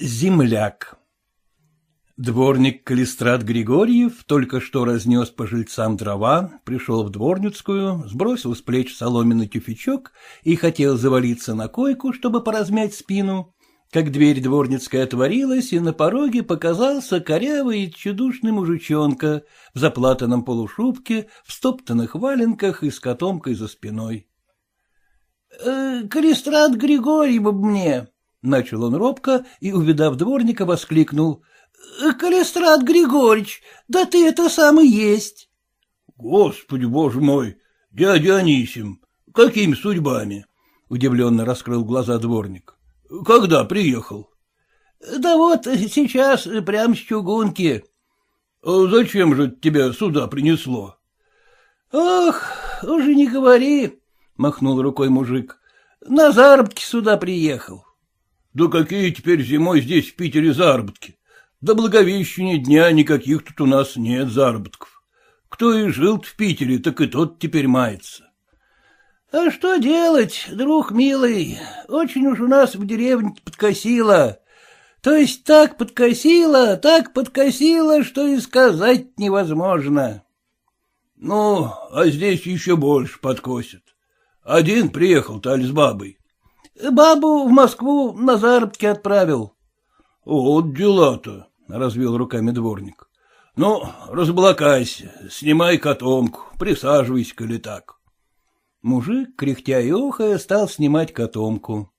Земляк Дворник Калистрат Григорьев только что разнес по жильцам дрова, пришел в дворницкую, сбросил с плеч соломенный тюфячок и хотел завалиться на койку, чтобы поразмять спину, как дверь дворницкая отворилась, и на пороге показался корявый и чудушный мужичонка в заплатанном полушубке, в стоптанных валенках и с котомкой за спиной. «Э, — Калистрат Григорьев мне, — начал он робко и, увидав дворника, воскликнул. «Э, — Калистрат Григорьевич, да ты это сам и есть. — Господи, боже мой, дядя Анисим, какими судьбами? — удивленно раскрыл глаза дворник. — Когда приехал? — Да вот сейчас, прямо с чугунки. — А зачем же тебя сюда принесло? — Ох, уже не говори, — махнул рукой мужик. — На заработки сюда приехал. Да какие теперь зимой здесь в Питере заработки? До Благовещения дня никаких тут у нас нет заработков. Кто и жил в Питере, так и тот теперь мается. — А что делать, друг милый, очень уж у нас в деревне подкосило. То есть так подкосило, так подкосило, что и сказать невозможно. — Ну, а здесь еще больше подкосит. Один приехал-то, с бабой. Бабу в Москву на заработки отправил. — Вот дела-то, — развел руками дворник. — Ну, разблокайся, снимай котомку, присаживайся, коли так. Мужик, кряхтя и охая, стал снимать котомку.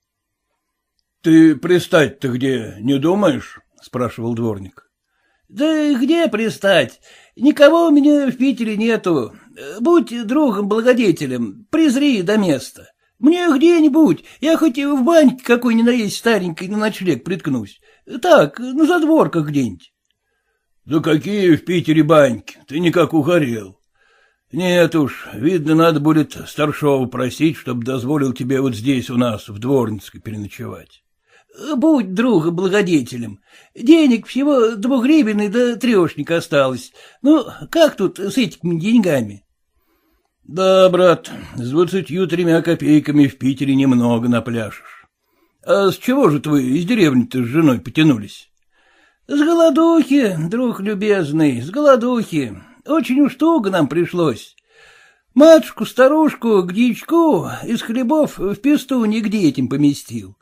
— Ты пристать-то где, не думаешь? — спрашивал дворник. — Да где пристать? Никого у меня в Питере нету. Будь другом-благодетелем, презри до места. Мне где-нибудь, я хоть и в баньке какой ни наесть старенькой на ночлег приткнусь. Так, на задворках где-нибудь. — Да какие в Питере баньки, ты никак угорел. Нет уж, видно, надо будет старшего просить, чтобы дозволил тебе вот здесь у нас, в Дворницкой, переночевать. — Будь друга благодетелем. Денег всего двугребенный да трешник осталось. Ну, как тут с этими деньгами? — да, брат, с двадцатью тремя копейками в Питере немного напляшешь. А с чего же вы из деревни-то с женой потянулись? С голодухи, друг любезный, с голодухи. Очень уж туго нам пришлось. Матушку-старушку к дичку из хлебов в песту нигде этим поместил.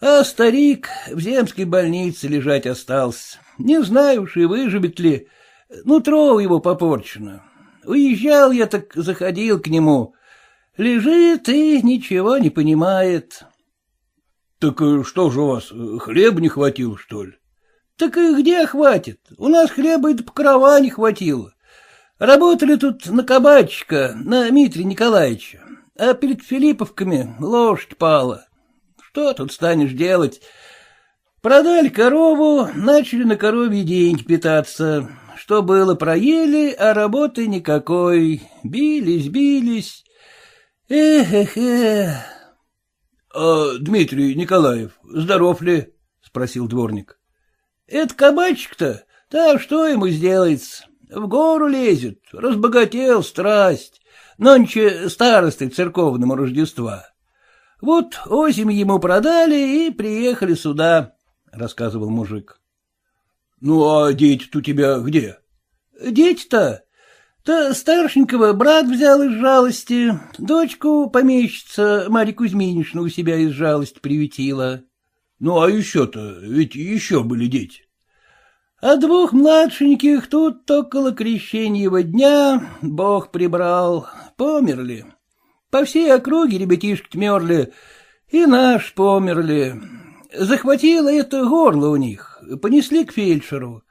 А старик в земской больнице лежать остался. Не знаю уж и выживет ли. Нутро его попорчено. Уезжал я, так заходил к нему. Лежит и ничего не понимает. — Так э, что же у вас, э, хлеб не хватил, что ли? — Так и где хватит? У нас хлеба и до покрова не хватило. Работали тут на кабачка, на Митрия Николаевича, а перед Филипповками лошадь пала. Что тут станешь делать? Продали корову, начали на коровьи деньги питаться. Что было, проели, а работы никакой. Бились, бились. Эх-эх-эх. — А Дмитрий Николаев здоров ли? — спросил дворник. — Это кабачик-то? Да что ему сделается? В гору лезет, разбогател страсть. Нонче старосты церковному Рождества. Вот осень ему продали и приехали сюда, — рассказывал мужик. Ну, а дети-то у тебя где? Дети-то? Да старшенького брат взял из жалости, дочку помещица Марья Кузьминична у себя из жалости приветила. Ну, а еще-то, ведь еще были дети. А двух младшеньких тут около крещеньего дня Бог прибрал, померли. По всей округе ребятишки мерли, и наш померли. Захватило это горло у них понесли к фельдшеру.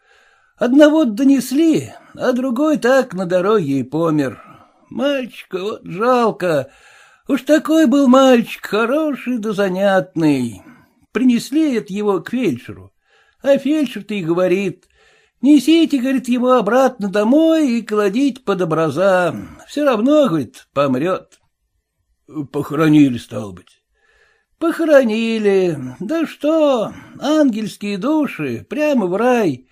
Одного донесли, а другой так на дороге и помер. Мальчика вот жалко. Уж такой был мальчик, хороший да занятный. Принесли это его к фельдшеру. А фельдшер-то и говорит, несите, говорит, его обратно домой и кладите под образа. Все равно, говорит, помрет. Похоронили, стал быть. Похоронили. Да что, ангельские души, прямо в рай.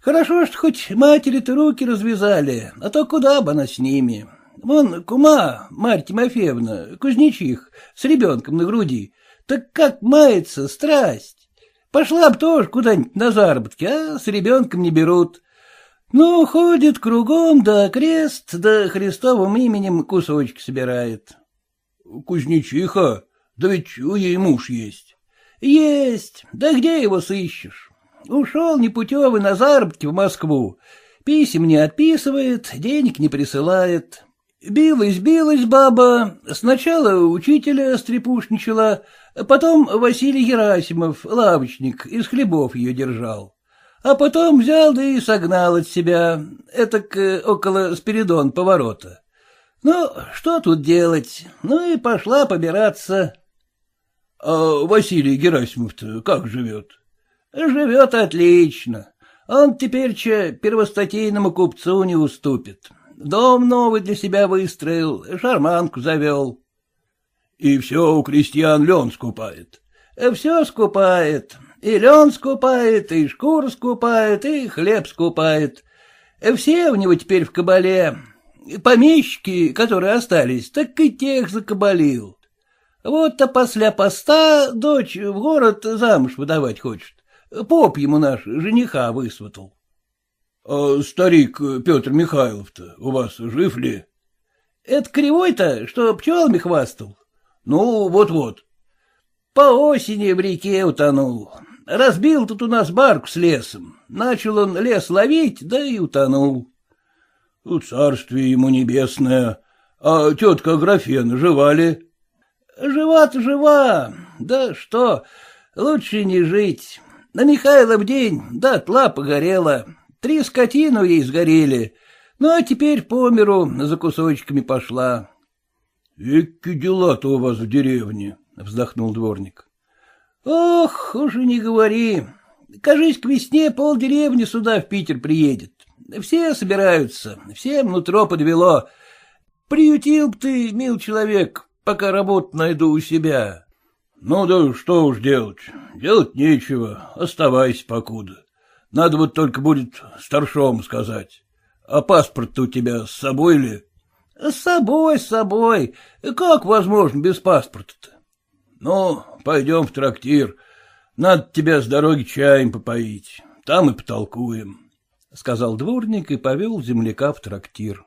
Хорошо, что хоть матери-то руки развязали, а то куда бы она с ними. Вон кума, Марья Тимофеевна, кузнечих, с ребенком на груди. Так как мается страсть. Пошла б тоже куда-нибудь на заработки, а с ребенком не берут. Ну, ходит кругом, да крест, да Христовым именем кусочки собирает. — Кузнечиха? Да ведь у ей муж есть. — Есть. Да где его сыщешь? Ушел непутевый на заработки в Москву. Писем не отписывает, денег не присылает. Билась-билась баба, сначала учителя стрепушничала, потом Василий Герасимов, лавочник, из хлебов ее держал. А потом взял да и согнал от себя, этак около Спиридон поворота. Ну, что тут делать? Ну и пошла побираться. — А Василий Герасимов-то как живет? — Живет отлично. Он теперь че первостатейному купцу не уступит. Дом новый для себя выстроил, шарманку завел. — И все у крестьян лен скупает? — Все скупает. И лен скупает, и шкур скупает, и хлеб скупает. Все у него теперь в кабале. Помещики, которые остались, так и тех закабалил. Вот-то после поста дочь в город замуж выдавать хочет. Поп ему наш жениха высватал. — А старик Петр Михайлов-то у вас жив ли? — Это кривой-то, что пчелами хвастал? — Ну, вот-вот. — По осени в реке утонул. Разбил тут у нас барку с лесом. Начал он лес ловить, да и утонул. — Царствие ему небесное. А тетка Аграфена жива ли? — Жива-то жива. Да что, лучше не жить. На Михайлов день дотла погорела. Три скотину ей сгорели. Ну, а теперь по миру за кусочками пошла. — Эки дела-то у вас в деревне, — вздохнул дворник. — Ох, уже не говори. Кажись, к весне полдеревни сюда в Питер приедет. Все собираются, всем нутро подвело. Приютил б ты, мил человек, пока работу найду у себя. Ну да что уж делать, делать нечего, оставайся покуда. Надо вот только будет старшому сказать. А паспорт-то у тебя с собой ли? — С собой, с собой. Как возможно без паспорта-то? — Ну, пойдем в трактир. Надо тебя с дороги чаем попоить. Там и потолкуем, — сказал дворник и повел земляка в трактир.